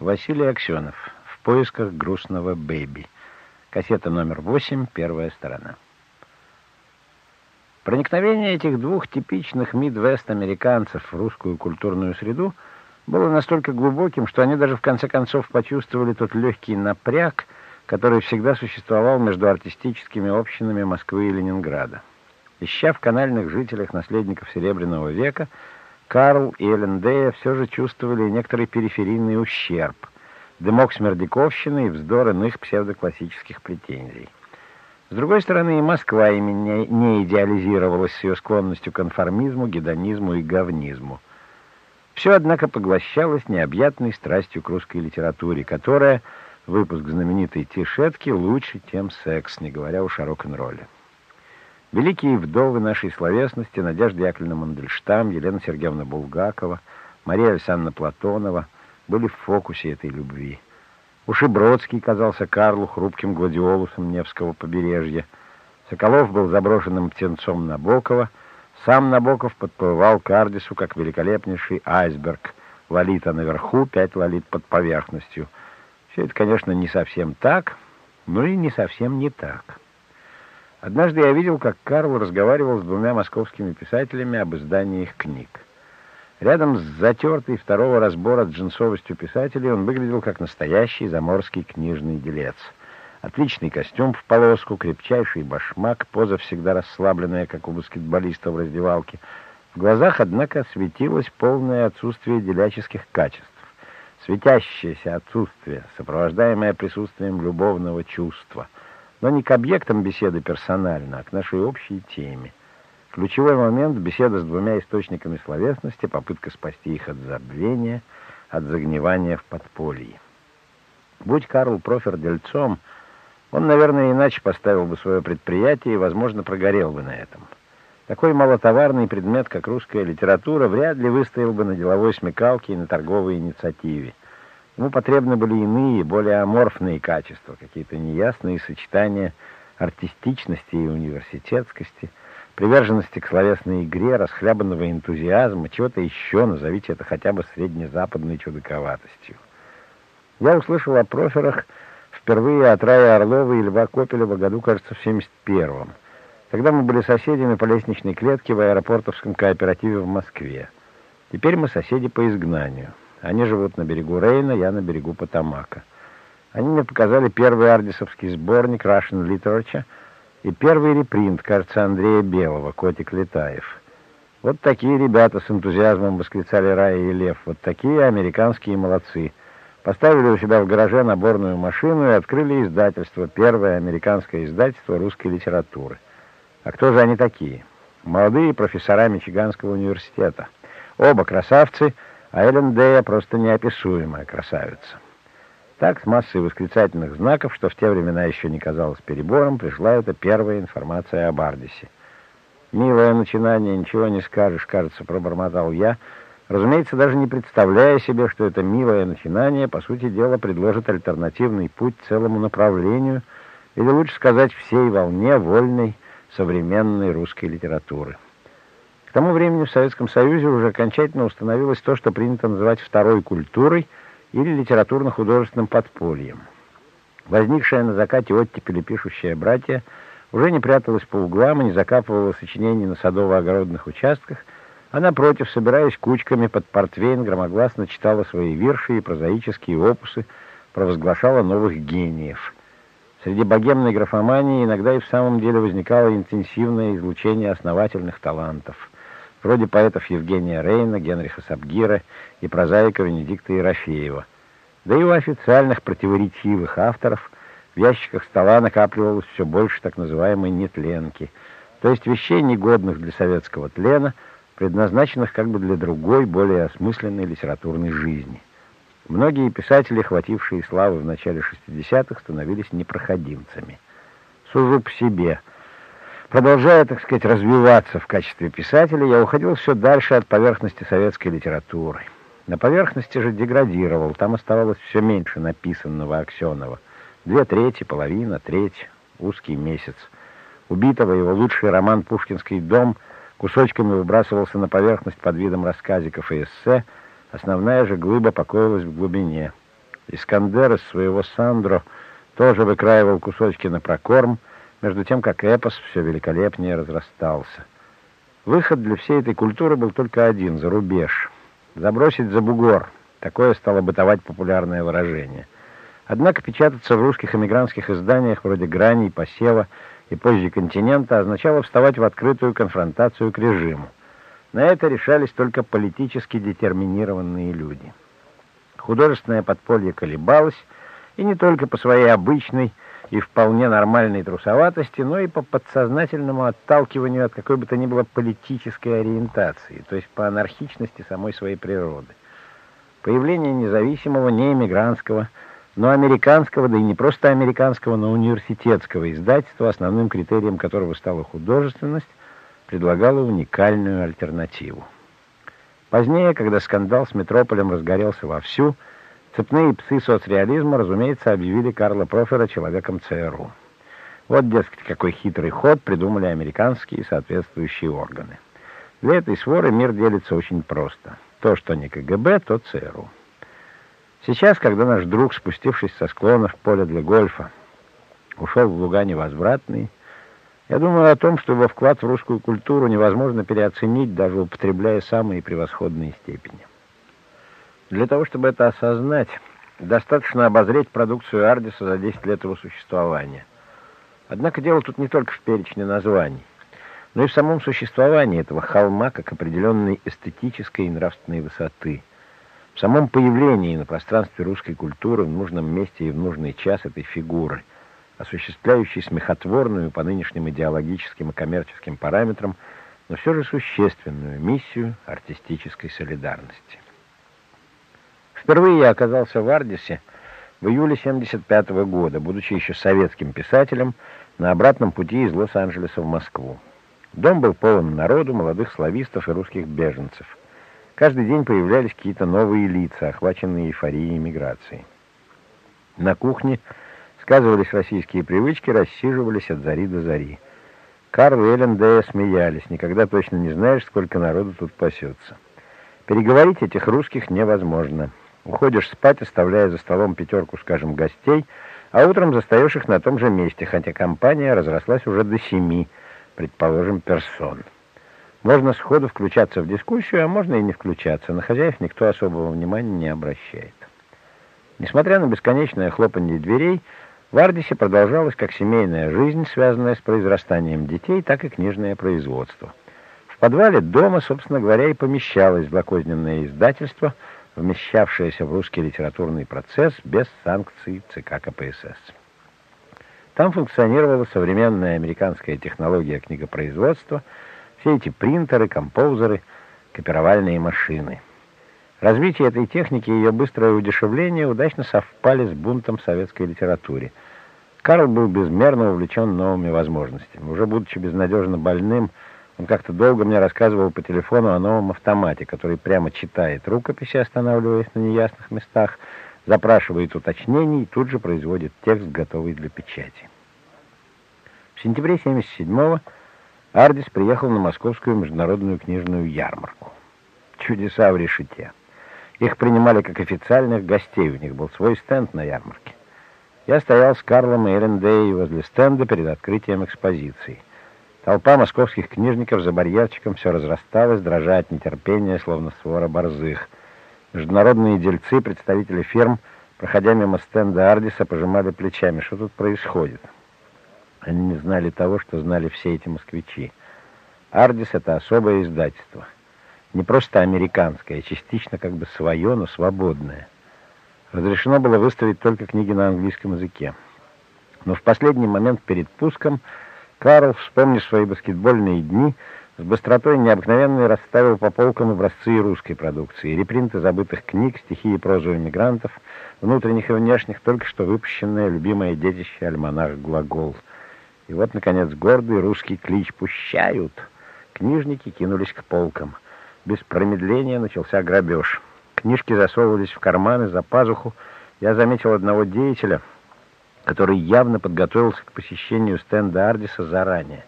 Василий Аксенов. В поисках грустного бэби. Кассета номер 8, первая сторона. Проникновение этих двух типичных мидвест-американцев в русскую культурную среду было настолько глубоким, что они даже в конце концов почувствовали тот легкий напряг, который всегда существовал между артистическими общинами Москвы и Ленинграда. Ища в канальных жителях наследников Серебряного века, Карл и Эллендея все же чувствовали некоторый периферийный ущерб, дымок смердяковщины и вздор иных псевдоклассических претензий. С другой стороны, и Москва ими не, не идеализировалась с ее склонностью к конформизму, гедонизму и говнизму. Все, однако, поглощалось необъятной страстью к русской литературе, которая, выпуск знаменитой Тишетки, лучше, чем секс, не говоря уж о рок-н-ролле. Великие вдовы нашей словесности Надежда Яковлевна Мандельштам, Елена Сергеевна Булгакова, Мария Александровна Платонова были в фокусе этой любви. Уж и Бродский казался Карлу хрупким гладиолусом Невского побережья. Соколов был заброшенным птенцом Набокова. Сам Набоков подплывал к Ардису, как великолепнейший айсберг. Лолита наверху, пять лолит под поверхностью. Все это, конечно, не совсем так, но и не совсем не так. Однажды я видел, как Карл разговаривал с двумя московскими писателями об издании их книг. Рядом с затертой второго разбора джинсовостью писателей он выглядел как настоящий заморский книжный делец. Отличный костюм в полоску, крепчайший башмак, поза всегда расслабленная, как у баскетболиста в раздевалке. В глазах, однако, светилось полное отсутствие деляческих качеств. Светящееся отсутствие, сопровождаемое присутствием любовного чувства. Но не к объектам беседы персонально, а к нашей общей теме — Ключевой момент — беседа с двумя источниками словесности, попытка спасти их от забвения, от загнивания в подполье. Будь Карл Профер дельцом, он, наверное, иначе поставил бы свое предприятие и, возможно, прогорел бы на этом. Такой малотоварный предмет, как русская литература, вряд ли выстоял бы на деловой смекалке и на торговой инициативе. Ему потребны были иные, более аморфные качества, какие-то неясные сочетания артистичности и университетскости — приверженности к словесной игре, расхлябанного энтузиазма, чего-то еще, назовите это хотя бы среднезападной чудаковатостью. Я услышал о проферах впервые от Рая Орлова и Льва Копелева году, кажется, в 71-м. Тогда мы были соседями по лестничной клетке в аэропортовском кооперативе в Москве. Теперь мы соседи по изгнанию. Они живут на берегу Рейна, я на берегу Потамака. Они мне показали первый ардисовский сборник Russian Literature — и первый репринт, кажется, Андрея Белого, «Котик Летаев». Вот такие ребята с энтузиазмом восклицали Рая и Лев. Вот такие американские молодцы. Поставили у себя в гараже наборную машину и открыли издательство, первое американское издательство русской литературы. А кто же они такие? Молодые профессора Мичиганского университета. Оба красавцы, а Эллен Дея просто неописуемая красавица. Так, с массой восклицательных знаков, что в те времена еще не казалось перебором, пришла эта первая информация об Ардисе. «Милое начинание, ничего не скажешь», — кажется, пробормотал я, разумеется, даже не представляя себе, что это милое начинание, по сути дела, предложит альтернативный путь целому направлению, или лучше сказать, всей волне вольной современной русской литературы. К тому времени в Советском Союзе уже окончательно установилось то, что принято называть второй культурой — или литературно-художественным подпольем. Возникшая на закате оттепели пишущая братья уже не пряталась по углам и не закапывала сочинений на садово-огородных участках, а напротив, собираясь кучками под портвейн, громогласно читала свои вирши и прозаические опусы, провозглашала новых гениев. Среди богемной графомании иногда и в самом деле возникало интенсивное излучение основательных талантов — вроде поэтов Евгения Рейна, Генриха Сабгира и прозаика Венедикта Ерофеева. Да и у официальных противоречивых авторов в ящиках стола накапливалось все больше так называемой нетленки, то есть вещей, негодных для советского тлена, предназначенных как бы для другой, более осмысленной литературной жизни. Многие писатели, хватившие славы в начале 60-х, становились непроходимцами. Сужу по себе – Продолжая, так сказать, развиваться в качестве писателя, я уходил все дальше от поверхности советской литературы. На поверхности же деградировал, там оставалось все меньше написанного Аксенова. Две трети, половина, треть, узкий месяц. Убитого его лучший роман «Пушкинский дом» кусочками выбрасывался на поверхность под видом рассказиков и эссе, основная же глыба покоилась в глубине. Искандер из своего Сандро тоже выкраивал кусочки на прокорм, между тем как эпос все великолепнее разрастался. Выход для всей этой культуры был только один — за рубеж. Забросить за бугор — такое стало бытовать популярное выражение. Однако печататься в русских эмигрантских изданиях вроде «Граней», «Посева» и позже «Континента» означало вставать в открытую конфронтацию к режиму. На это решались только политически детерминированные люди. Художественное подполье колебалось, и не только по своей обычной и вполне нормальной трусоватости, но и по подсознательному отталкиванию от какой бы то ни было политической ориентации, то есть по анархичности самой своей природы. Появление независимого, не эмигрантского, но американского, да и не просто американского, но университетского издательства, основным критерием которого стала художественность, предлагало уникальную альтернативу. Позднее, когда скандал с Метрополем разгорелся вовсю, цепные псы соцреализма, разумеется, объявили Карла Профера человеком ЦРУ. Вот, дескать, какой хитрый ход придумали американские соответствующие органы. Для этой своры мир делится очень просто. То, что не КГБ, то ЦРУ. Сейчас, когда наш друг, спустившись со склонов поля для гольфа, ушел в луга невозвратный, я думаю о том, что его вклад в русскую культуру невозможно переоценить, даже употребляя самые превосходные степени. Для того, чтобы это осознать, достаточно обозреть продукцию Ардиса за 10 лет его существования. Однако дело тут не только в перечне названий, но и в самом существовании этого холма как определенной эстетической и нравственной высоты – в самом появлении на пространстве русской культуры в нужном месте и в нужный час этой фигуры, осуществляющей смехотворную по нынешним идеологическим и коммерческим параметрам, но все же существенную миссию артистической солидарности. Впервые я оказался в Ардисе в июле 75 -го года, будучи еще советским писателем, на обратном пути из Лос-Анджелеса в Москву. Дом был полон народу, молодых славистов и русских беженцев – Каждый день появлялись какие-то новые лица, охваченные эйфорией миграции. На кухне сказывались российские привычки, рассиживались от зари до зари. Карл и Эллен Дея смеялись, никогда точно не знаешь, сколько народу тут пасется. Переговорить этих русских невозможно. Уходишь спать, оставляя за столом пятерку, скажем, гостей, а утром застаешь их на том же месте, хотя компания разрослась уже до семи, предположим, персон. Можно сходу включаться в дискуссию, а можно и не включаться. На хозяев никто особого внимания не обращает. Несмотря на бесконечное хлопанье дверей, в Ардисе продолжалась как семейная жизнь, связанная с произрастанием детей, так и книжное производство. В подвале дома, собственно говоря, и помещалось злокозненное издательство, вмещавшееся в русский литературный процесс без санкций ЦК КПСС. Там функционировала современная американская технология книгопроизводства – все эти принтеры, композеры, копировальные машины. Развитие этой техники и ее быстрое удешевление удачно совпали с бунтом в советской литературе. Карл был безмерно увлечен новыми возможностями. Уже будучи безнадежно больным, он как-то долго мне рассказывал по телефону о новом автомате, который прямо читает рукописи, останавливаясь на неясных местах, запрашивает уточнений и тут же производит текст, готовый для печати. В сентябре 1977 Ардис приехал на московскую международную книжную ярмарку. Чудеса в решете. Их принимали как официальных гостей, у них был свой стенд на ярмарке. Я стоял с Карлом и Эрендей возле стенда перед открытием экспозиции. Толпа московских книжников за барьерчиком все разрасталась, дрожа от нетерпения, словно свора борзых. Международные дельцы, представители фирм, проходя мимо стенда Ардиса, пожимали плечами. Что тут происходит? Они не знали того, что знали все эти москвичи. «Ардис» — это особое издательство. Не просто американское, а частично как бы свое, но свободное. Разрешено было выставить только книги на английском языке. Но в последний момент перед пуском Карл, вспомнив свои баскетбольные дни, с быстротой необыкновенной расставил по полкам образцы русской продукции, репринты забытых книг, стихи и прозу эмигрантов, внутренних и внешних, только что выпущенное любимое детище альманах «Глагол». И вот, наконец, гордый русский клич «Пущают!» Книжники кинулись к полкам. Без промедления начался грабеж. Книжки засовывались в карманы, за пазуху. Я заметил одного деятеля, который явно подготовился к посещению стенда Ардиса заранее.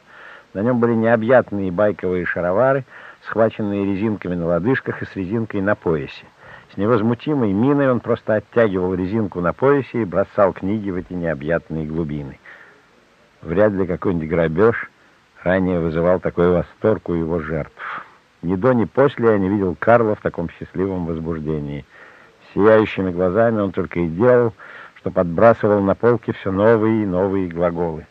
На нем были необъятные байковые шаровары, схваченные резинками на лодыжках и с резинкой на поясе. С невозмутимой миной он просто оттягивал резинку на поясе и бросал книги в эти необъятные глубины. Вряд ли какой-нибудь грабеж ранее вызывал такой восторг у его жертв. Ни до, ни после я не видел Карла в таком счастливом возбуждении. Сияющими глазами он только и делал, что подбрасывал на полке все новые и новые глаголы.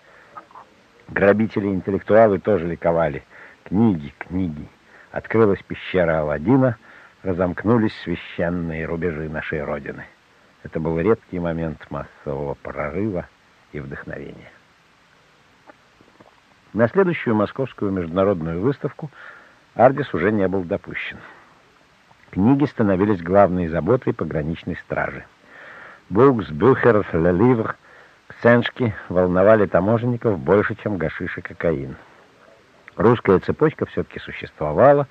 Грабители-интеллектуалы тоже ликовали. Книги, книги. Открылась пещера Аладдина, разомкнулись священные рубежи нашей Родины. Это был редкий момент массового прорыва и вдохновения. На следующую московскую международную выставку Ардис уже не был допущен. Книги становились главной заботой пограничной стражи. Букс, Бюхер, Леливр, Ксеншки волновали таможенников больше, чем гашиш и кокаин. Русская цепочка все-таки существовала.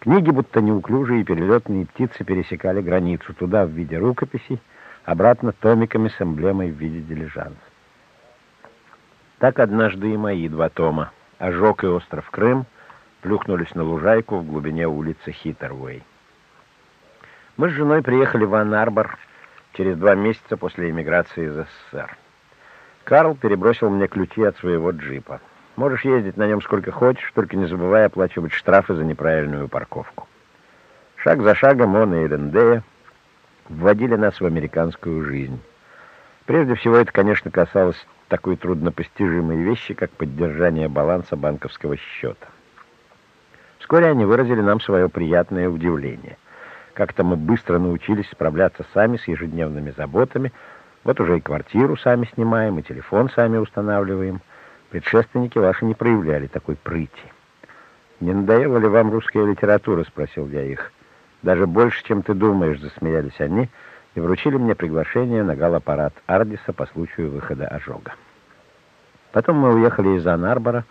Книги, будто неуклюжие перелетные птицы, пересекали границу туда в виде рукописей, обратно томиками с эмблемой в виде дилижанса. Так однажды и мои два тома «Ожог» и «Остров Крым» плюхнулись на лужайку в глубине улицы Хитервей. Мы с женой приехали в Ан-Арбор через два месяца после эмиграции из СССР. Карл перебросил мне ключи от своего джипа. Можешь ездить на нем сколько хочешь, только не забывай оплачивать штрафы за неправильную парковку. Шаг за шагом он и Эрендея вводили нас в американскую жизнь. Прежде всего, это, конечно, касалось такой труднопостижимой вещи, как поддержание баланса банковского счета. Вскоре они выразили нам свое приятное удивление. Как-то мы быстро научились справляться сами с ежедневными заботами. Вот уже и квартиру сами снимаем, и телефон сами устанавливаем. Предшественники ваши не проявляли такой прыти. «Не надоела ли вам русская литература?» — спросил я их. «Даже больше, чем ты думаешь», — засмеялись они и вручили мне приглашение на галаппарат Ардиса по случаю выхода ожога. Потом мы уехали из Ан-Арбора,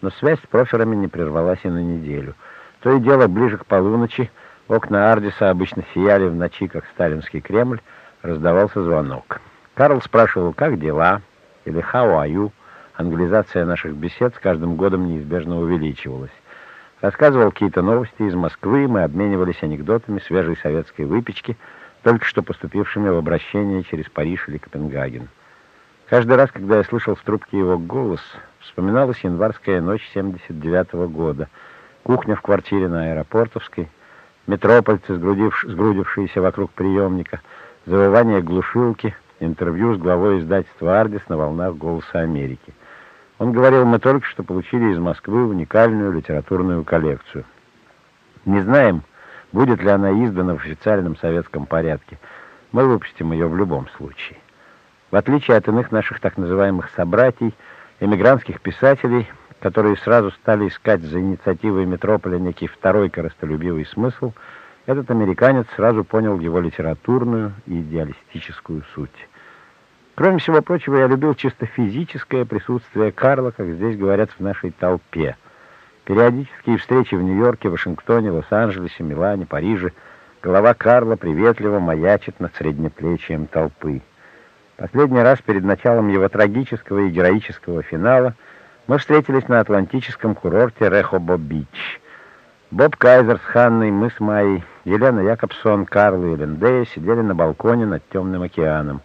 но связь с проферами не прервалась и на неделю. То и дело, ближе к полуночи, окна Ардиса обычно сияли в ночи, как сталинский Кремль, раздавался звонок. Карл спрашивал, как дела, или «How are you?». Англизация наших бесед с каждым годом неизбежно увеличивалась. Рассказывал какие-то новости из Москвы, мы обменивались анекдотами свежей советской выпечки — только что поступившими в обращение через Париж или Копенгаген. Каждый раз, когда я слышал в трубке его голос, вспоминалась январская ночь 79 -го года, кухня в квартире на Аэропортовской, метропольцы, сгрудившиеся вокруг приемника, завывание глушилки, интервью с главой издательства «Ардис» на волнах «Голоса Америки». Он говорил, мы только что получили из Москвы уникальную литературную коллекцию. Не знаем, Будет ли она издана в официальном советском порядке, мы выпустим ее в любом случае. В отличие от иных наших так называемых собратьей, эмигрантских писателей, которые сразу стали искать за инициативой метрополя некий второй коростолюбивый смысл, этот американец сразу понял его литературную и идеалистическую суть. Кроме всего прочего, я любил чисто физическое присутствие Карла, как здесь говорят в нашей толпе – Периодические встречи в Нью-Йорке, Вашингтоне, Лос-Анджелесе, Милане, Париже. Голова Карла приветливо маячит над среднеплечием толпы. Последний раз перед началом его трагического и героического финала мы встретились на атлантическом курорте Рехобо-Бич. Боб Кайзер с Ханной, мы с Майей, Елена Якобсон, Карл и Лендея сидели на балконе над темным океаном.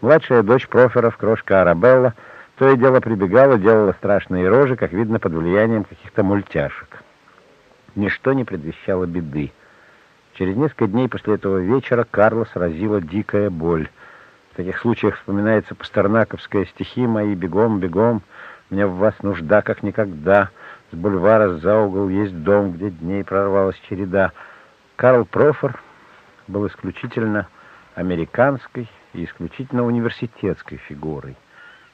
Младшая дочь проферов, крошка Арабелла, то и дело прибегала, делала страшные рожи, как видно, под влиянием каких-то мультяшек. Ничто не предвещало беды. Через несколько дней после этого вечера Карла сразила дикая боль. В таких случаях вспоминается пастернаковская стихи «Мои бегом, бегом, мне в вас нужда, как никогда». С бульвара за угол есть дом, где дней прорвалась череда. Карл Профор был исключительно американской и исключительно университетской фигурой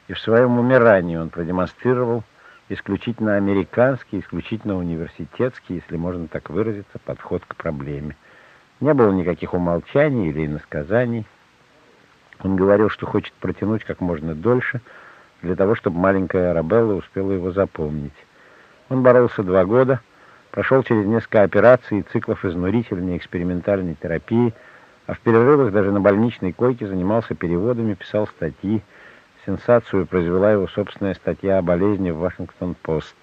и в своем умирании он продемонстрировал исключительно американский, исключительно университетский, если можно так выразиться, подход к проблеме. Не было никаких умолчаний или иносказаний. Он говорил, что хочет протянуть как можно дольше, для того, чтобы маленькая Арабелла успела его запомнить. Он боролся два года, прошел через несколько операций и циклов изнурительной экспериментальной терапии, а в перерывах даже на больничной койке занимался переводами, писал статьи, Сенсацию произвела его собственная статья о болезни в «Вашингтон-Пост».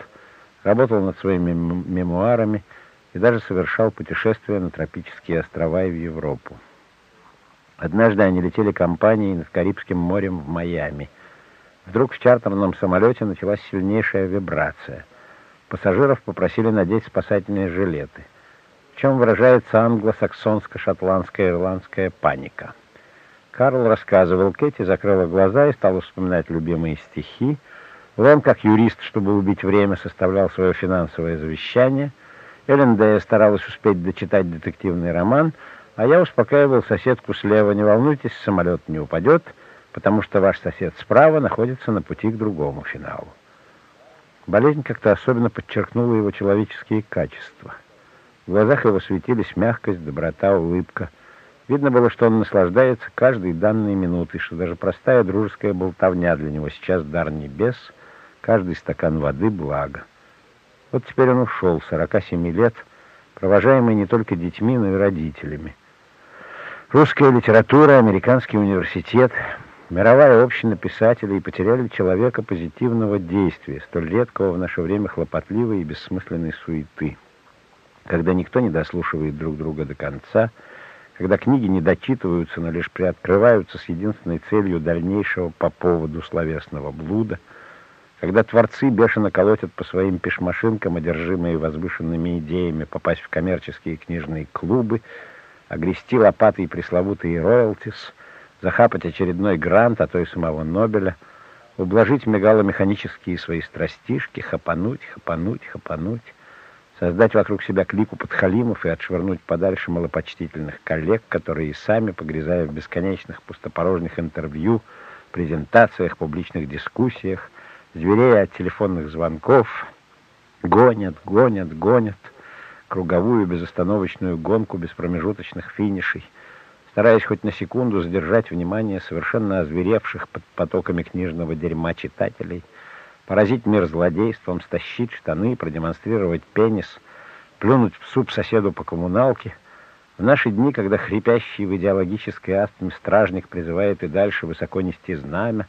Работал над своими мемуарами и даже совершал путешествия на тропические острова и в Европу. Однажды они летели компанией над Карибским морем в Майами. Вдруг в чартерном самолете началась сильнейшая вибрация. Пассажиров попросили надеть спасательные жилеты. В чем выражается англосаксонско-шотландская ирландская паника? Карл рассказывал, Кэти закрыла глаза и стала вспоминать любимые стихи. Лэн, как юрист, чтобы убить время, составлял свое финансовое завещание. Эллен Дэя старалась успеть дочитать детективный роман — а я успокаивал соседку слева, не волнуйтесь, самолет не упадет, потому что ваш сосед справа находится на пути к другому финалу. Болезнь как-то особенно подчеркнула его человеческие качества. В глазах его светились мягкость, доброта, улыбка. Видно было, что он наслаждается каждой данной минутой, что даже простая дружеская болтовня для него сейчас дар небес, каждый стакан воды — благо. Вот теперь он ушел, 47 лет, провожаемый не только детьми, но и родителями. Русская литература, американский университет, мировая община писателей потеряли человека позитивного действия, столь редкого в наше время хлопотливой и бессмысленной суеты, когда никто не дослушивает друг друга до конца, когда книги не дочитываются, но лишь приоткрываются с единственной целью дальнейшего по поводу словесного блуда, когда творцы бешено колотят по своим пешмашинкам, одержимые возвышенными идеями попасть в коммерческие книжные клубы, огрести лопатой пресловутые роялтис, захапать очередной грант, а то и самого Нобеля, ублажить мегаломеханические свои страстишки, хапануть, хапануть, хапануть, создать вокруг себя клику подхалимов и отшвырнуть подальше малопочтительных коллег, которые и сами, погрязая в бесконечных пустопорожних интервью, презентациях, публичных дискуссиях, зверея от телефонных звонков, гонят, гонят, гонят — круговую безостановочную гонку без промежуточных финишей, стараясь хоть на секунду задержать внимание совершенно озверевших под потоками книжного дерьма читателей, поразить мир злодейством, стащить штаны, продемонстрировать пенис, плюнуть в суп соседу по коммуналке. В наши дни, когда хрипящий в идеологической астме стражник призывает и дальше высоко нести знамя,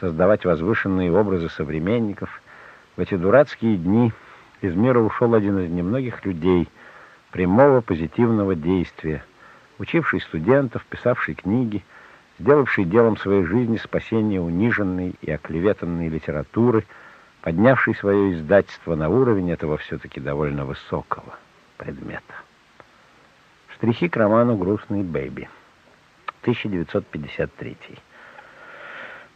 создавать возвышенные образы современников, в эти дурацкие дни из мира ушел один из немногих людей прямого позитивного действия, учивший студентов, писавший книги, сделавший делом своей жизни спасение униженной и оклеветанной литературы, поднявший свое издательство на уровень этого все-таки довольно высокого предмета. Штрихи к роману «Грустный бэйби», 1953.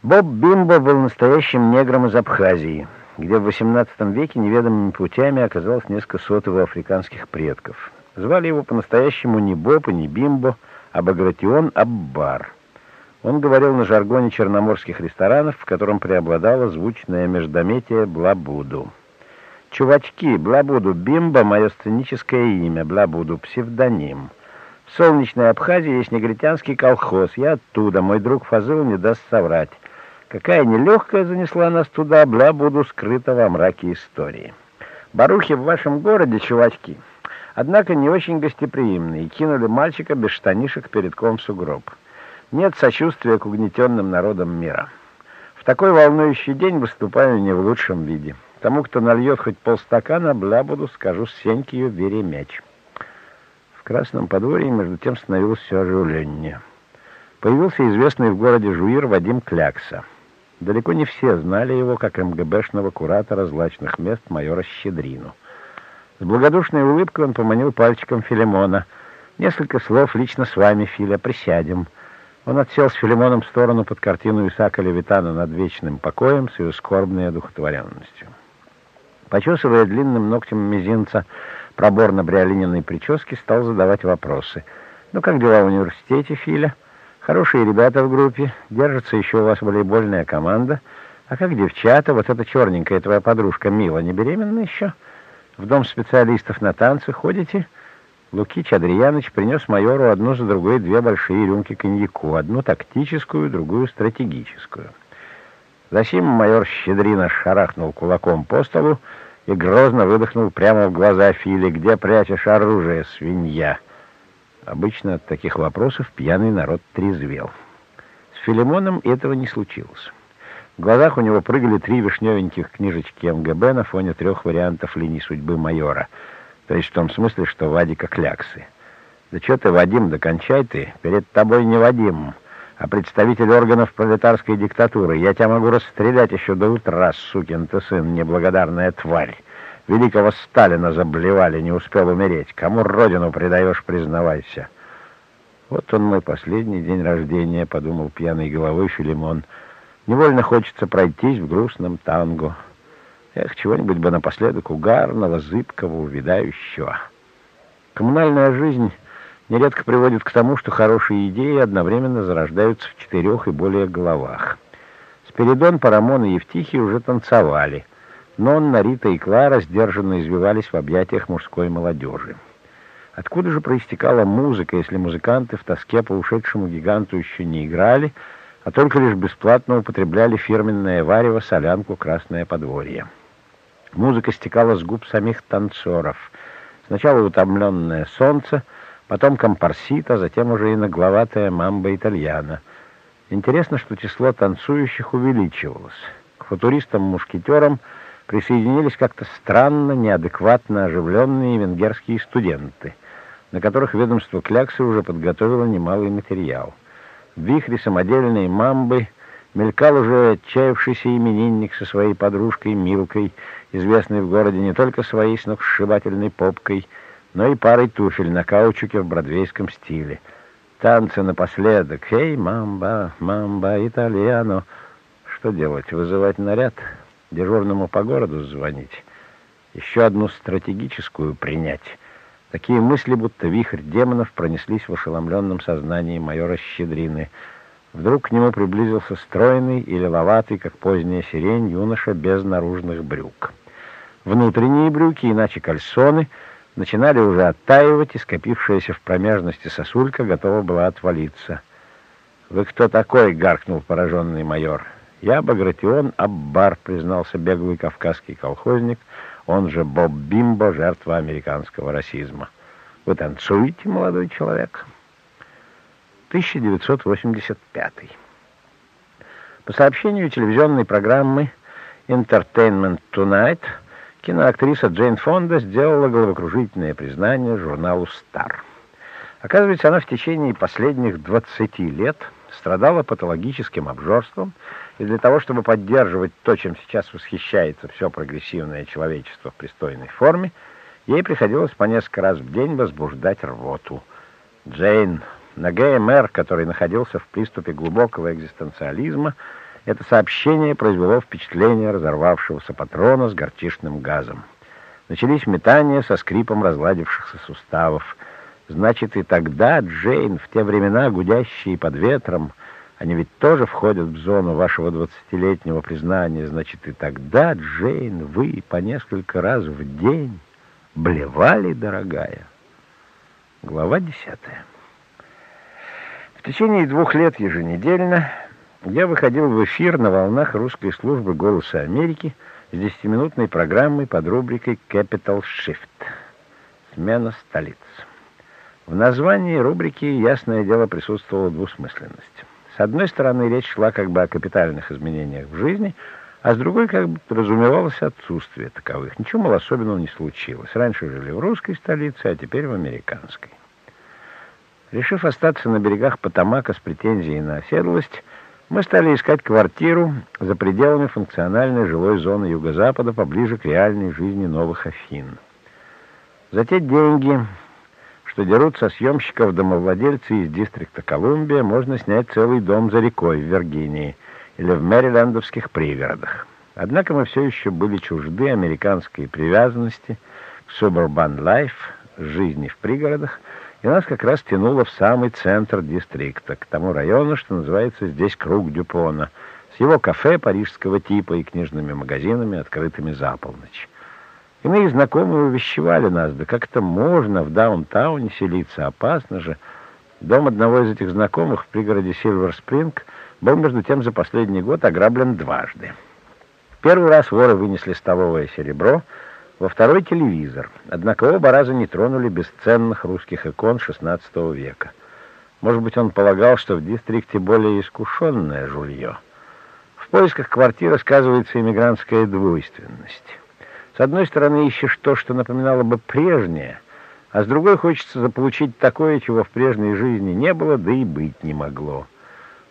Боб Бимбо был настоящим негром из Абхазии – где в XVIII веке неведомыми путями оказалось несколько сот его африканских предков. Звали его по-настоящему не Боб и не Бимбо, а Багратион Аббар. Он говорил на жаргоне черноморских ресторанов, в котором преобладало звучное междометие «Блабуду». «Чувачки, Блабуду Бимбо — мое сценическое имя, Блабуду — псевдоним». В солнечной Абхазии есть негритянский колхоз, я оттуда, мой друг Фазыл не даст соврать. Какая нелегкая занесла нас туда, бля, буду скрыта во мраке истории. Барухи в вашем городе, чувачки, однако не очень гостеприимные, и кинули мальчика без штанишек передком в сугроб. Нет сочувствия к угнетенным народам мира. В такой волнующий день выступаю не в лучшем виде. Тому, кто нальет хоть полстакана, бля, буду, скажу Сенькию, бери мяч. В Красном подворье между тем становилось все оживленнее. Появился известный в городе Жуир Вадим Клякса. Далеко не все знали его как МГБшного куратора злачных мест майора Щедрину. С благодушной улыбкой он поманил пальчиком Филимона. «Несколько слов лично с вами, Филя, присядем». Он отсел с Филимоном в сторону под картину Исаака Левитана над вечным покоем с ее скорбной одухотворенностью. Почесывая длинным ногтем мизинца пробор на бриолининой прическе, стал задавать вопросы. «Ну, как дела в университете, Филя?» Хорошие ребята в группе, держится еще у вас волейбольная команда. А как девчата, вот эта черненькая твоя подружка Мила, не беременна еще? В дом специалистов на танцы ходите?» Лукич Адрианович принес майору одну за другой две большие рюмки коньяку, одну тактическую, другую стратегическую. Засим майор щедрино шарахнул кулаком по столу и грозно выдохнул прямо в глаза Фили, где прячешь оружие, свинья. Обычно от таких вопросов пьяный народ трезвел. С Филимоном этого не случилось. В глазах у него прыгали три вишневеньких книжечки МГБ на фоне трех вариантов линий судьбы майора. То есть в том смысле, что Вадика кляксы. Да что ты, Вадим, докончай ты. Перед тобой не Вадим, а представитель органов пролетарской диктатуры. Я тебя могу расстрелять еще до утра, сукин ты сын, неблагодарная тварь. Великого Сталина заблевали, не успел умереть. Кому родину предаешь, признавайся. Вот он мой последний день рождения, подумал пьяной головой Филимон. Невольно хочется пройтись в грустном танго. Эх, чего-нибудь бы напоследок угарного, зыбкого, увядающего. Коммунальная жизнь нередко приводит к тому, что хорошие идеи одновременно зарождаются в четырех и более головах. Спиридон, Парамон и Евтихий уже танцевали. Нонна, Рита и Клара сдержанно извивались в объятиях мужской молодежи. Откуда же проистекала музыка, если музыканты в тоске по ушедшему гиганту еще не играли, а только лишь бесплатно употребляли фирменное варево, солянку, красное подворье? Музыка стекала с губ самих танцоров. Сначала утомленное солнце — потом компарсита, затем уже и нагловатая мамба-итальяна. Интересно, что число танцующих увеличивалось. К футуристам-мушкетерам присоединились как-то странно, неадекватно оживленные венгерские студенты, на которых ведомство Кляксы уже подготовило немалый материал. Вихре самодельной мамбы мелькал уже отчаявшийся именинник со своей подружкой Милкой, известной в городе не только своей сногсшибательной попкой, но и парой туфель на каучуке в бродвейском стиле. Танцы напоследок. «Эй, мамба, мамба, итальяно!» Что делать? Вызывать наряд? Дежурному по городу звонить? Еще одну стратегическую принять? Такие мысли, будто вихрь демонов, пронеслись в ошеломленном сознании майора Щедрины. Вдруг к нему приблизился стройный и лиловатый, как поздняя сирень, юноша без наружных брюк. Внутренние брюки, иначе кальсоны — начинали уже оттаивать, и скопившаяся в промежности сосулька готова была отвалиться. «Вы кто такой?» — гаркнул пораженный майор. «Я Багратион Аббар», — признался беглый кавказский колхозник, он же Боб Бимбо, жертва американского расизма. «Вы танцуете, молодой человек?» 1985 По сообщению телевизионной программы «Entertainment Tonight» киноактриса Джейн Фонда сделала головокружительное признание журналу «Стар». Оказывается, она в течение последних 20 лет страдала патологическим обжорством, и для того, чтобы поддерживать то, чем сейчас восхищается все прогрессивное человечество в пристойной форме, ей приходилось по несколько раз в день возбуждать рвоту. Джейн, на ГМР, который находился в приступе глубокого экзистенциализма, это сообщение произвело впечатление разорвавшегося патрона с горчишным газом. Начались метания со скрипом разладившихся суставов. Значит, и тогда, Джейн, в те времена, гудящие под ветром, они ведь тоже входят в зону вашего двадцатилетнего признания. Значит, и тогда, Джейн, вы по несколько раз в день блевали, дорогая. Глава десятая. В течение двух лет еженедельно я выходил в эфир на волнах русской службы «Голоса Америки» с десятиминутной программой под рубрикой «Capital Shift» — «Смена столиц». В названии рубрики, ясное дело, присутствовала двусмысленность. С одной стороны, речь шла как бы о капитальных изменениях в жизни, а с другой как бы подразумевалось отсутствие таковых. Ничего, мол, особенного не случилось. Раньше жили в русской столице, а теперь в американской. Решив остаться на берегах Потамака с претензией на оседлость, мы стали искать квартиру за пределами функциональной жилой зоны Юго-Запада, поближе к реальной жизни новых Афин. За те деньги, что дерут со съемщиков домовладельцы из дистрикта Колумбия, можно снять целый дом за рекой в Виргинии или в мэрилендовских пригородах. Однако мы все еще были чужды американской привязанности к suburban life, жизни в пригородах, и нас как раз тянуло в самый центр дистрикта, к тому району, что называется здесь Круг Дюпона, с его кафе парижского типа и книжными магазинами, открытыми за полночь. Иные знакомые увещевали нас, да как это можно в даунтауне селиться, опасно же. Дом одного из этих знакомых в пригороде Сильвер-Спринг был, между тем, за последний год ограблен дважды. В первый раз воры вынесли столовое серебро — во второй — телевизор. Однако оба раза не тронули бесценных русских икон XVI века. Может быть, он полагал, что в дистрикте более искушенное жулье. В поисках квартиры сказывается иммигрантская двойственность. С одной стороны, ищешь то, что напоминало бы прежнее, а с другой хочется заполучить такое, чего в прежней жизни не было, да и быть не могло.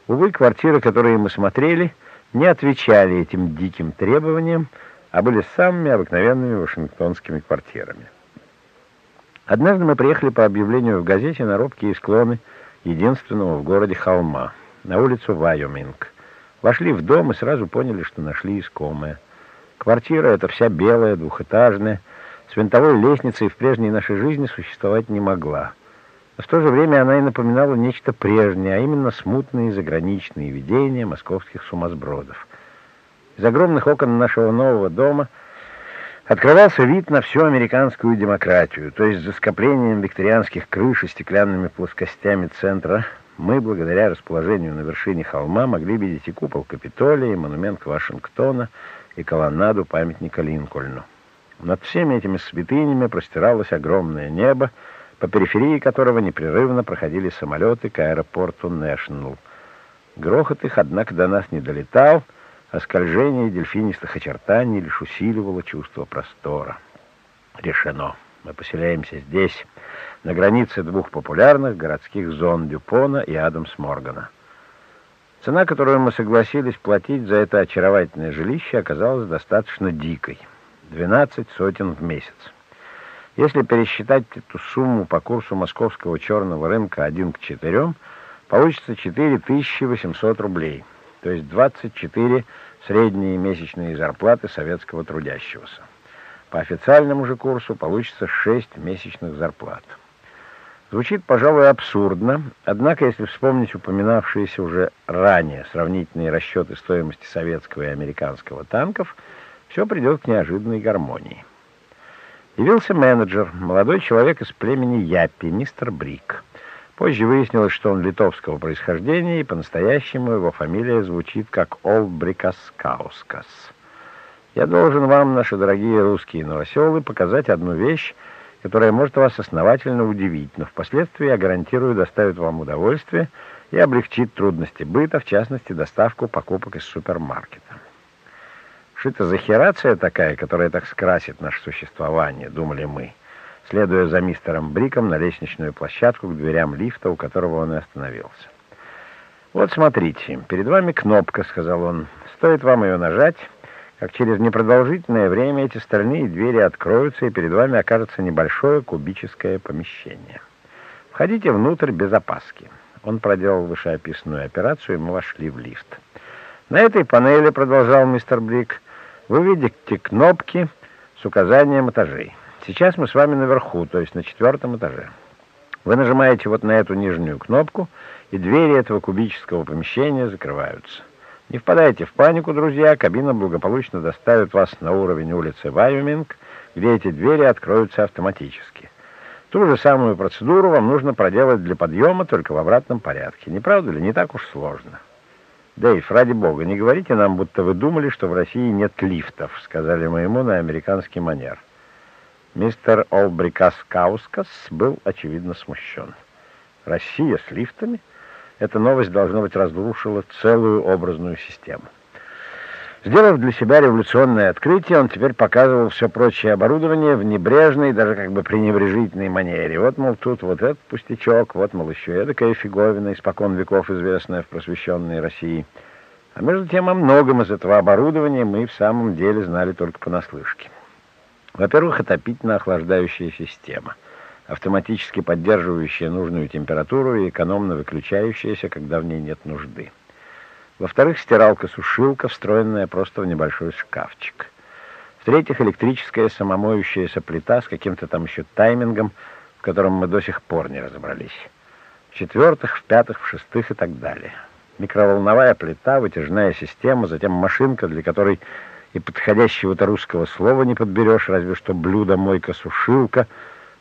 Увы, квартиры, которые мы смотрели, не отвечали этим диким требованиям, а были самыми обыкновенными вашингтонскими квартирами. Однажды мы приехали по объявлению в газете на робкие склоны единственного в городе холма, на улицу Вайоминг. Вошли в дом и сразу поняли, что нашли искомое. Квартира эта вся белая, двухэтажная, с винтовой лестницей в прежней нашей жизни существовать не могла. Но в то же время она и напоминала нечто прежнее, а именно смутные заграничные видения московских сумасбродов. Из огромных окон нашего нового дома открывался вид на всю американскую демократию, то есть за скоплением викторианских крыш и стеклянными плоскостями центра мы, благодаря расположению на вершине холма, могли видеть и купол Капитолия, и монумент Вашингтона, и колоннаду памятника Линкольну. Над всеми этими святынями простиралось огромное небо, по периферии которого непрерывно проходили самолеты к аэропорту Нэшнл. Грохот их, однако, до нас не долетал, а скольжение дельфинистых очертаний лишь усиливало чувство простора. Решено. Мы поселяемся здесь, на границе двух популярных городских зон Дюпона и Адамс Моргана. Цена, которую мы согласились платить за это очаровательное жилище, оказалась достаточно дикой. 12 сотен в месяц. Если пересчитать эту сумму по курсу московского черного рынка 1 к 4, получится 4800 рублей, то есть 24 средние месячные зарплаты советского трудящегося. По официальному же курсу получится 6 месячных зарплат. Звучит, пожалуй, абсурдно, однако, если вспомнить упоминавшиеся уже ранее сравнительные расчеты стоимости советского и американского танков, все придет к неожиданной гармонии. Явился менеджер, молодой человек из племени Япи, мистер Брик. Позже выяснилось, что он литовского происхождения, и по-настоящему его фамилия звучит как Олбрикаскаускас. Я должен вам, наши дорогие русские новоселы, показать одну вещь, которая может вас основательно удивить, но впоследствии, я гарантирую, доставит вам удовольствие и облегчит трудности быта, в частности, доставку покупок из супермаркета. Что это за херация такая, которая так скрасит наше существование, думали мы, следуя за мистером Бриком на лестничную площадку к дверям лифта, у которого он и остановился. «Вот смотрите, перед вами кнопка», — сказал он. «Стоит вам ее нажать, как через непродолжительное время эти стальные двери откроются, и перед вами окажется небольшое кубическое помещение. Входите внутрь без опаски. Он проделал вышеописанную операцию, и мы вошли в лифт. На этой панели, продолжал мистер Блик, вы видите кнопки с указанием этажей. Сейчас мы с вами наверху, то есть на четвертом этаже. Вы нажимаете вот на эту нижнюю кнопку, и двери этого кубического помещения закрываются. Не впадайте в панику, друзья, кабина благополучно доставит вас на уровень улицы Вайоминг, где эти двери откроются автоматически. Ту же самую процедуру вам нужно проделать для подъема, только в обратном порядке. Не правда ли? Не так уж сложно. «Дэйв, ради бога, не говорите нам, будто вы думали, что в России нет лифтов», — сказали мы ему на американский манер. Мистер Олбрикас Каускас был, очевидно, смущен. «Россия с лифтами?» Эта новость, должно быть, разрушила целую образную систему. Сделав для себя революционное открытие, он теперь показывал все прочее оборудование в небрежной, даже как бы пренебрежительной манере. Вот, мол, тут вот этот пустячок, вот, мол, еще эдакая фиговина, испокон веков известная в просвещенной России. А между тем, о многом из этого оборудования мы в самом деле знали только понаслышке. Во-первых, отопительно-охлаждающая система — автоматически поддерживающая нужную температуру и экономно выключающаяся, когда в ней нет нужды. Во-вторых, стиралка-сушилка, встроенная просто в небольшой шкафчик. В-третьих, электрическая самомоющаяся плита с каким-то там еще таймингом, в котором мы до сих пор не разобрались. В-четвертых, в-пятых, в-шестых и так далее. Микроволновая плита, вытяжная система, затем машинка, для которой и подходящего-то русского слова не подберешь, разве что блюдо-мойка-сушилка —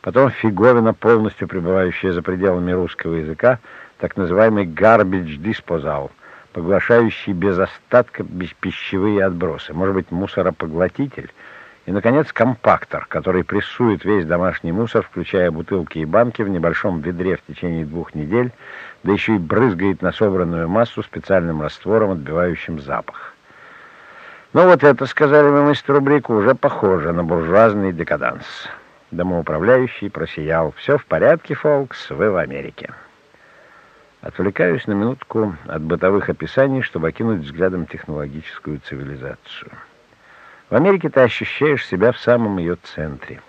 Потом фиговина, полностью пребывающая за пределами русского языка, так называемый garbage disposal, поглощающий без остатка пищевые отбросы, может быть, мусоропоглотитель, и, наконец, компактор, который прессует весь домашний мусор, включая бутылки и банки, в небольшом ведре в течение двух недель, да еще и брызгает на собранную массу специальным раствором, отбивающим запах. Ну вот это, сказали мы мистеру Брику, уже похоже на буржуазный декаданс. Домоуправляющий просиял. Все в порядке, Фолкс, вы в Америке. Отвлекаюсь на минутку от бытовых описаний, чтобы окинуть взглядом технологическую цивилизацию. В Америке ты ощущаешь себя в самом ее центре.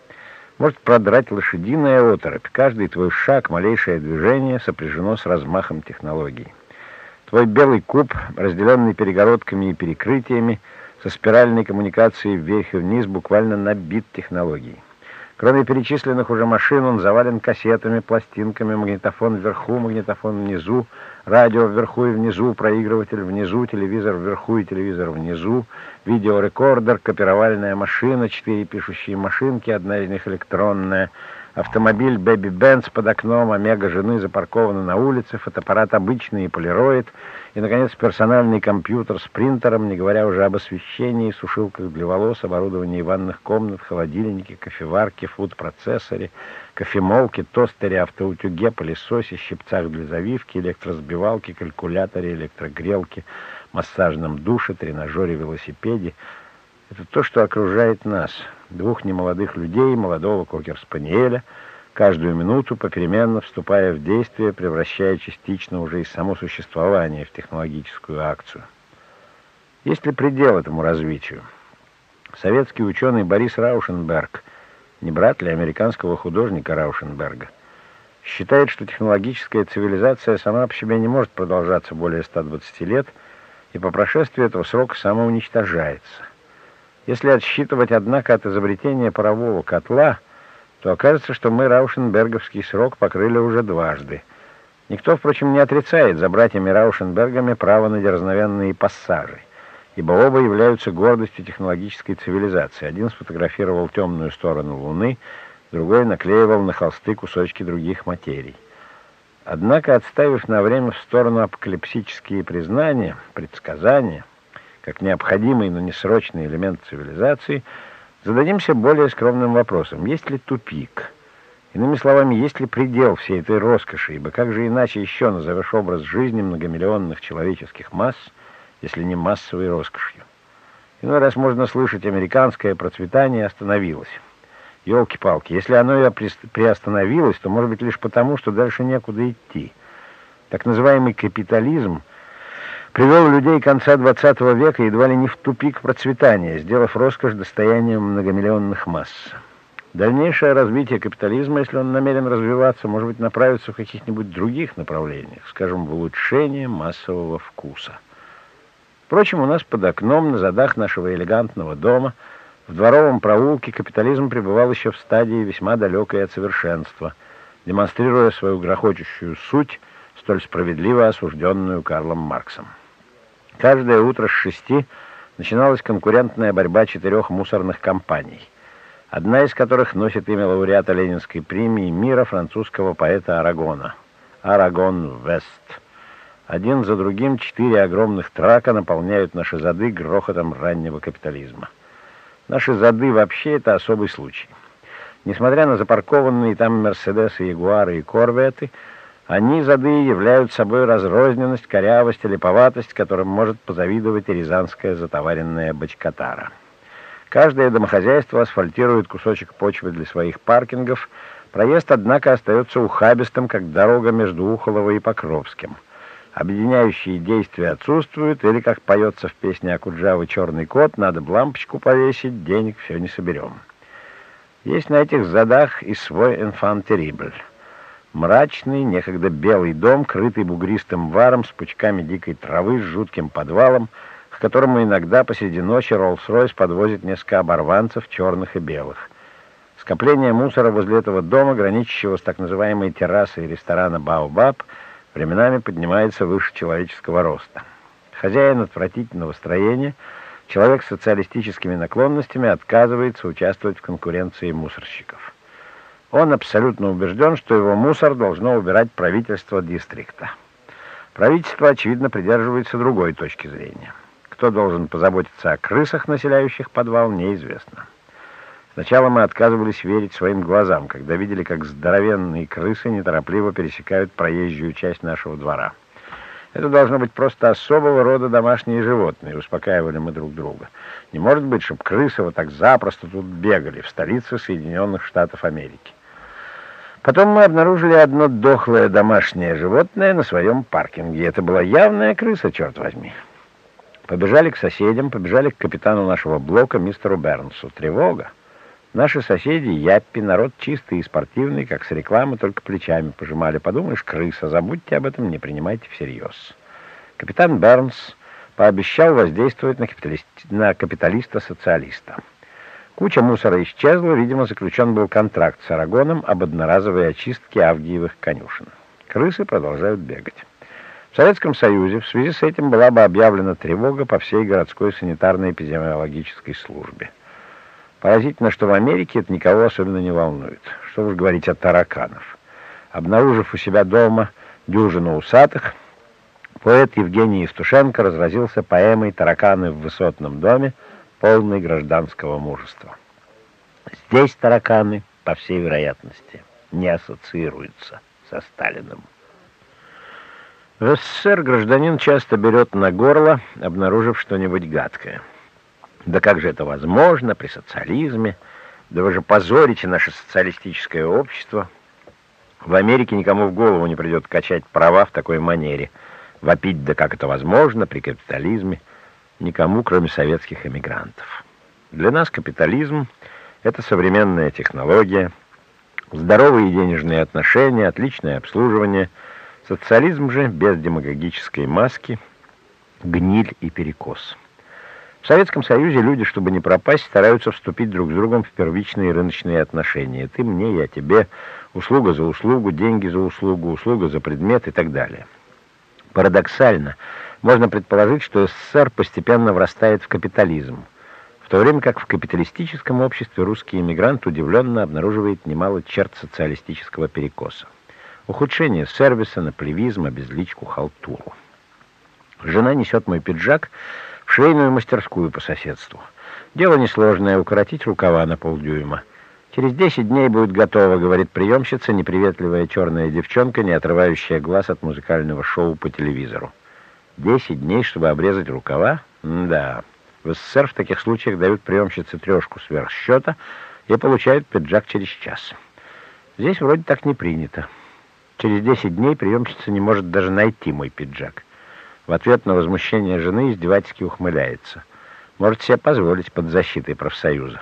Может продрать лошадиная оторопь. Каждый твой шаг, малейшее движение сопряжено с размахом технологий. Твой белый куб, разделенный перегородками и перекрытиями, со спиральной коммуникацией вверх и вниз, буквально набит технологией. Кроме перечисленных уже машин, он завален кассетами, пластинками, магнитофон вверху, магнитофон внизу, радио вверху и внизу, проигрыватель внизу, телевизор вверху и телевизор внизу, видеорекордер, копировальная машина, четыре пишущие машинки, одна из них электронная, автомобиль «Бэби Бенц» под окном, омега жены запаркована на улице, фотоаппарат обычный и полироид — и, наконец, персональный компьютер с принтером, не говоря уже об освещении, сушилках для волос, оборудовании ванных комнат, холодильнике, кофеварке, фуд-процессоре, кофемолке, тостере, автоутюге, пылесосе, щипцах для завивки, электросбивалке, калькуляторе, электрогрелке, массажном душе, тренажере, велосипеде. Это то, что окружает нас, двух немолодых людей, молодого кокер-спаниеля — каждую минуту попеременно вступая в действие, превращая частично уже и само существование в технологическую акцию. Есть ли предел этому развитию? Советский ученый Борис Раушенберг, не брат ли американского художника Раушенберга, считает, что технологическая цивилизация сама по себе не может продолжаться более 120 лет, и по прошествии этого срока самоуничтожается. Если отсчитывать, однако, от изобретения парового котла – то окажется, что мы Раушенберговский срок покрыли уже дважды. Никто, впрочем, не отрицает за братьями Раушенбергами право на дерзновенные пассажи, ибо оба являются гордостью технологической цивилизации. Один сфотографировал темную сторону Луны, другой наклеивал на холсты кусочки других материй. Однако, отставив на время в сторону апокалипсические признания, предсказания, как необходимый, но не срочный элемент цивилизации – Зададимся более скромным вопросом. Есть ли тупик? Иными словами, есть ли предел всей этой роскоши? Ибо как же иначе еще назовешь образ жизни многомиллионных человеческих масс, если не массовой роскошью? Иной раз можно слышать, американское процветание остановилось. Елки-палки, если оно и приостановилось, то может быть лишь потому, что дальше некуда идти. Так называемый капитализм – привел людей конца XX века едва ли не в тупик процветания, сделав роскошь достоянием многомиллионных масс. Дальнейшее развитие капитализма, если он намерен развиваться, может быть, направится в каких-нибудь других направлениях, скажем, в улучшение массового вкуса. Впрочем, у нас под окном, на задах нашего элегантного дома, в дворовом проулке капитализм пребывал еще в стадии весьма далекой от совершенства, демонстрируя свою грохочущую суть, столь справедливо осужденную Карлом Марксом. Каждое утро с шести начиналась конкурентная борьба четырех мусорных компаний, одна из которых носит имя лауреата Ленинской премии мира французского поэта Арагона. Арагон Вест. Один за другим четыре огромных трака наполняют наши зады грохотом раннего капитализма. Наши зады вообще это особый случай. Несмотря на запаркованные там Мерседесы, Ягуары и Корветы, они, зады, являют собой разрозненность, корявость и липоватость, которым может позавидовать и рязанская затоваренная бочкотара. Каждое домохозяйство асфальтирует кусочек почвы для своих паркингов, проезд, однако, остается ухабистым, как дорога между Ухолово и Покровским. Объединяющие действия отсутствуют, или, как поется в песне Акуджавы «Черный кот», надо б лампочку повесить, денег все не соберем. Есть на этих задах и свой инфантерибль. Мрачный, некогда белый дом, крытый бугристым варом с пучками дикой травы, с жутким подвалом, к которому иногда посреди ночи Роллс-Ройс подвозит несколько оборванцев, черных и белых. Скопление мусора возле этого дома, граничащего с так называемой террасой ресторана «Баобаб», временами поднимается выше человеческого роста. Хозяин отвратительного строения, человек с социалистическими наклонностями, отказывается участвовать в конкуренции мусорщиков. Он абсолютно убежден, что его мусор должно убирать правительство дистрикта. Правительство, очевидно, придерживается другой точки зрения. Кто должен позаботиться о крысах, населяющих подвал, неизвестно. Сначала мы отказывались верить своим глазам, когда видели, как здоровенные крысы неторопливо пересекают проезжую часть нашего двора. Это должно быть просто особого рода домашние животные, успокаивали мы друг друга. Не может быть, чтобы крысы вот так запросто тут бегали, в столице Соединенных Штатов Америки. Потом мы обнаружили одно дохлое домашнее животное на своем паркинге. Это была явная крыса, черт возьми. Побежали к соседям, побежали к капитану нашего блока, мистеру Бернсу. Тревога. Наши соседи, яппи, народ чистый и спортивный, как с рекламы, только плечами пожимали. Подумаешь, крыса, забудьте об этом, не принимайте всерьез. Капитан Бернс пообещал воздействовать на, капиталист... на капиталиста-социалиста. Куча мусора исчезла, видимо, заключен был контракт с Арагоном об одноразовой очистке авгиевых конюшен. Крысы продолжают бегать. В Советском Союзе в связи с этим была бы объявлена тревога по всей городской санитарно-эпидемиологической службе. Поразительно, что в Америке это никого особенно не волнует. Что уж говорить о тараканов. Обнаружив у себя дома дюжину усатых, поэт Евгений Евтушенко разразился поэмой «Тараканы в высотном доме», полный гражданского мужества. Здесь тараканы, по всей вероятности, не ассоциируются со Сталиным. В СССР гражданин часто берет на горло, обнаружив что-нибудь гадкое. Да как же это возможно при социализме? Да вы же позорите наше социалистическое общество. В Америке никому в голову не придет качать права в такой манере. Вопить, да как это возможно при капитализме никому, кроме советских эмигрантов. Для нас капитализм — это современная технология, здоровые денежные отношения, отличное обслуживание. Социализм же без демагогической маски, гниль и перекос. В Советском Союзе люди, чтобы не пропасть, стараются вступить друг с другом в первичные рыночные отношения. Ты мне, я тебе, услуга за услугу, деньги за услугу, услуга за предмет и так далее. Парадоксально — можно предположить, что СССР постепенно врастает в капитализм, в то время как в капиталистическом обществе русский эмигрант удивленно обнаруживает немало черт социалистического перекоса. Ухудшение сервиса, наплевизм, обезличку, халтуру. Жена несет мой пиджак в швейную мастерскую по соседству. Дело несложное — укоротить рукава на полдюйма. «Через десять дней будет готово», — говорит приемщица, неприветливая черная девчонка, не отрывающая глаз от музыкального шоу по телевизору. Десять дней, чтобы обрезать рукава? Да. В СССР в таких случаях дают приемщице трешку сверх счета и получают пиджак через час. Здесь вроде так не принято. Через десять дней приемщица не может даже найти мой пиджак. В ответ на возмущение жены издевательски ухмыляется. Может себе позволить под защитой профсоюза.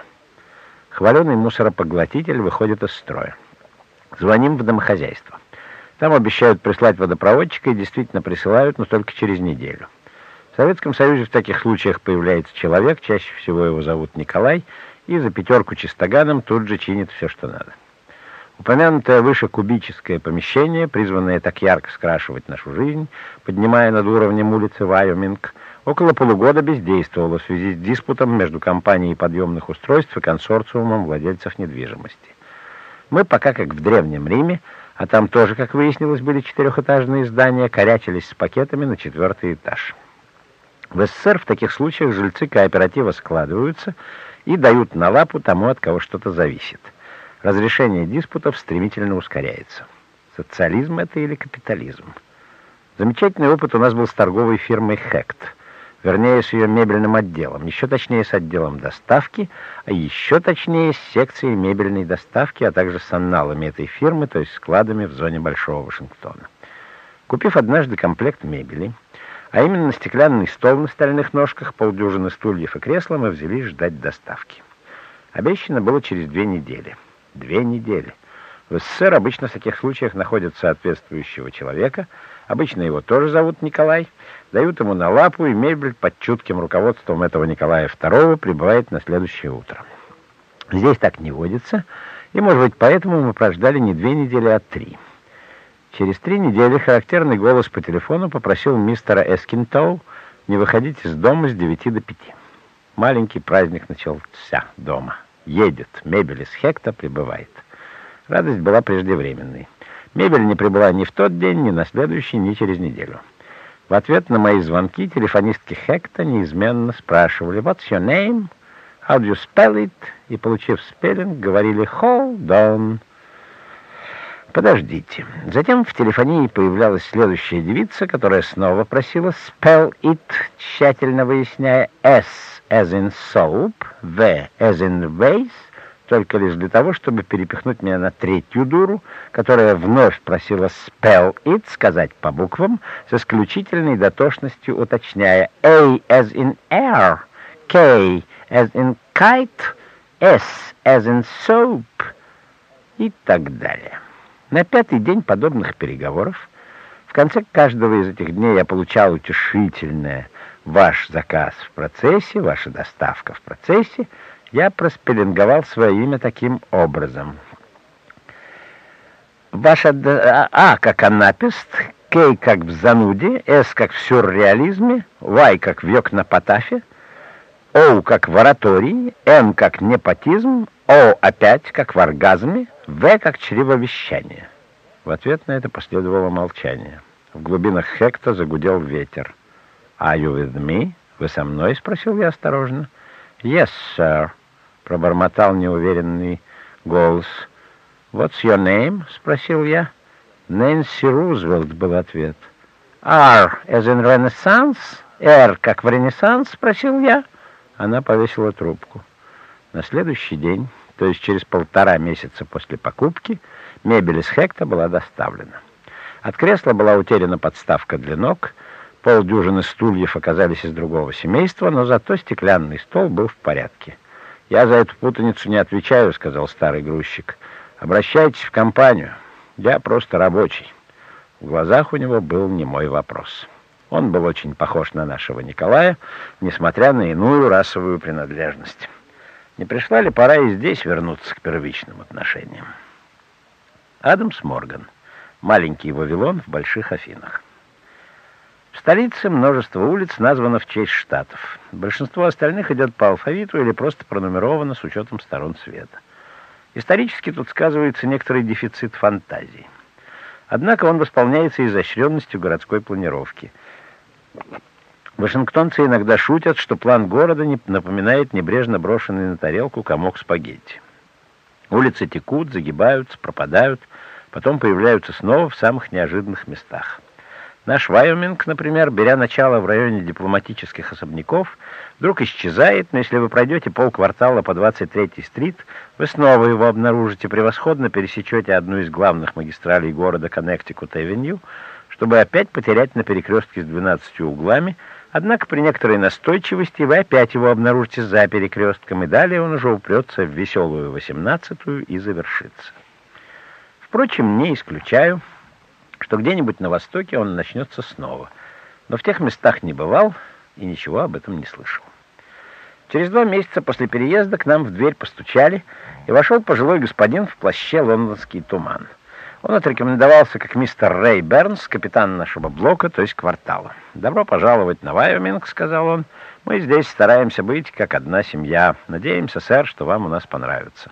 Хваленый мусоропоглотитель выходит из строя. Звоним в домохозяйство. Там обещают прислать водопроводчика и действительно присылают, но только через неделю. В Советском Союзе в таких случаях появляется человек, чаще всего его зовут Николай, и за пятерку чистоганом тут же чинит все, что надо. Упомянутое выше кубическое помещение, призванное так ярко скрашивать нашу жизнь, поднимая над уровнем улицы Вайоминг, около полугода бездействовало в связи с диспутом между компанией подъемных устройств и консорциумом владельцев недвижимости. Мы пока, как в Древнем Риме, а там тоже, как выяснилось, были четырехэтажные здания, корячились с пакетами на четвертый этаж. В СССР в таких случаях жильцы кооператива складываются и дают на лапу тому, от кого что-то зависит. Разрешение диспутов стремительно ускоряется. Социализм это или капитализм? Замечательный опыт у нас был с торговой фирмой «Хект» вернее, с ее мебельным отделом, еще точнее с отделом доставки, а еще точнее с секцией мебельной доставки, а также с анналами этой фирмы, то есть складами в зоне Большого Вашингтона. Купив однажды комплект мебели, а именно стеклянный стол на стальных ножках, полдюжины стульев и кресла, мы взялись ждать доставки. Обещано было через две недели. Две недели. В СССР обычно в таких случаях находят соответствующего человека, обычно его тоже зовут Николай, дают ему на лапу, и мебель под чутким руководством этого Николая II прибывает на следующее утро. Здесь так не водится, и, может быть, поэтому мы прождали не две недели, а три. Через три недели характерный голос по телефону попросил мистера Эскинтоу не выходить из дома с девяти до пяти. Маленький праздник начался дома. Едет, мебель из Хекта прибывает. Радость была преждевременной. Мебель не прибыла ни в тот день, ни на следующий, ни через неделю. В ответ на мои звонки телефонистки Хекта неизменно спрашивали «What's your name? How do you spell it?» и, получив спеллинг, говорили «Hold on». Подождите. Затем в телефонии появлялась следующая девица, которая снова просила «spell it», тщательно выясняя «s» as in soap, «v» as in vase, только лишь для того, чтобы перепихнуть меня на третью дуру, которая вновь просила «spell it», сказать по буквам, с исключительной дотошностью уточняя «a» as in air, «k» as in kite, «s» as in soap и так далее. На пятый день подобных переговоров в конце каждого из этих дней я получал утешительное «Ваш заказ в процессе, ваша доставка в процессе», я проспеллинговал свое имя таким образом. Ваша А, а как анапист, К как в зануде, С как в сюрреализме, Y как в йокнопотафе, О как в оратории, Н как непотизм, О опять как в оргазме, В как чревовещание. В ответ на это последовало молчание. В глубинах Хекта загудел ветер. «Are you with me?» «Вы со мной?» — спросил я осторожно. «Yes, sir», — пробормотал неуверенный голос. «What's your name?» — спросил я. «Нэнси Рузвельт» был ответ. «R as in Renaissance?» «R как в Ренессанс?» — спросил я. Она повесила трубку. На следующий день, то есть через полтора месяца после покупки, мебель из Хекта была доставлена. От кресла была утеряна подставка для ног — Полдюжины стульев оказались из другого семейства, но зато стеклянный стол был в порядке. «Я за эту путаницу не отвечаю», — сказал старый грузчик. «Обращайтесь в компанию. Я просто рабочий». В глазах у него был немой вопрос. Он был очень похож на нашего Николая, несмотря на иную расовую принадлежность. Не пришла ли пора и здесь вернуться к первичным отношениям? Адамс Морган. Маленький Вавилон в Больших Афинах. В столице множество улиц названо в честь штатов. Большинство остальных идет по алфавиту или просто пронумеровано с учетом сторон света. Исторически тут сказывается некоторый дефицит фантазии. Однако он восполняется изощренностью городской планировки. Вашингтонцы иногда шутят, что план города напоминает небрежно брошенный на тарелку комок спагетти. Улицы текут, загибаются, пропадают, потом появляются снова в самых неожиданных местах. Наш Вайоминг, например, беря начало в районе дипломатических особняков, вдруг исчезает, но если вы пройдете полквартала по 23-й стрит, вы снова его обнаружите, превосходно пересечете одну из главных магистралей города Коннектикут-Эвеню, чтобы опять потерять на перекрестке с 12 углами, однако при некоторой настойчивости вы опять его обнаружите за перекрестком, и далее он уже упрется в веселую 18-ю и завершится. Впрочем, не исключаю что где-нибудь на востоке он начнется снова. Но в тех местах не бывал и ничего об этом не слышал. Через два месяца после переезда к нам в дверь постучали, и вошел пожилой господин в плаще «Лондонский туман». Он отрекомендовался как мистер Рэй Бернс, капитан нашего блока, то есть квартала. «Добро пожаловать на Вайоминг», — сказал он. «Мы здесь стараемся быть как одна семья. Надеемся, сэр, что вам у нас понравится».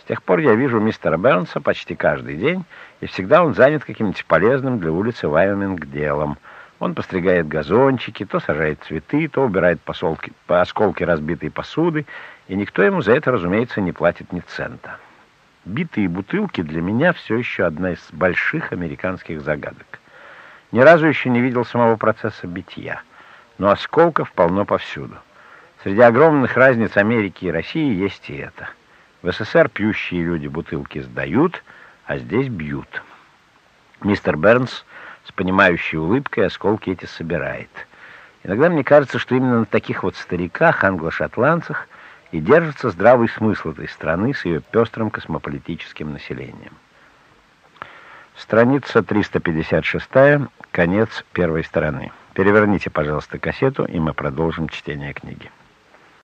С тех пор я вижу мистера Бернса почти каждый день, и всегда он занят каким-нибудь полезным для улицы Вайоминг делом. Он постригает газончики, то сажает цветы, то убирает посолки, по осколки разбитой посуды, и никто ему за это, разумеется, не платит ни цента. Битые бутылки для меня все еще одна из больших американских загадок. Ни разу еще не видел самого процесса битья, но осколков полно повсюду. Среди огромных разниц Америки и России есть и это. В СССР пьющие люди бутылки сдают – а здесь бьют. Мистер Бернс с понимающей улыбкой осколки эти собирает. Иногда мне кажется, что именно на таких вот стариках, англо-шотландцах, и держится здравый смысл этой страны с ее пестрым космополитическим населением. Страница 356, конец первой стороны. Переверните, пожалуйста, кассету, и мы продолжим чтение книги.